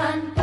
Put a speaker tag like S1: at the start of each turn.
S1: Tuhan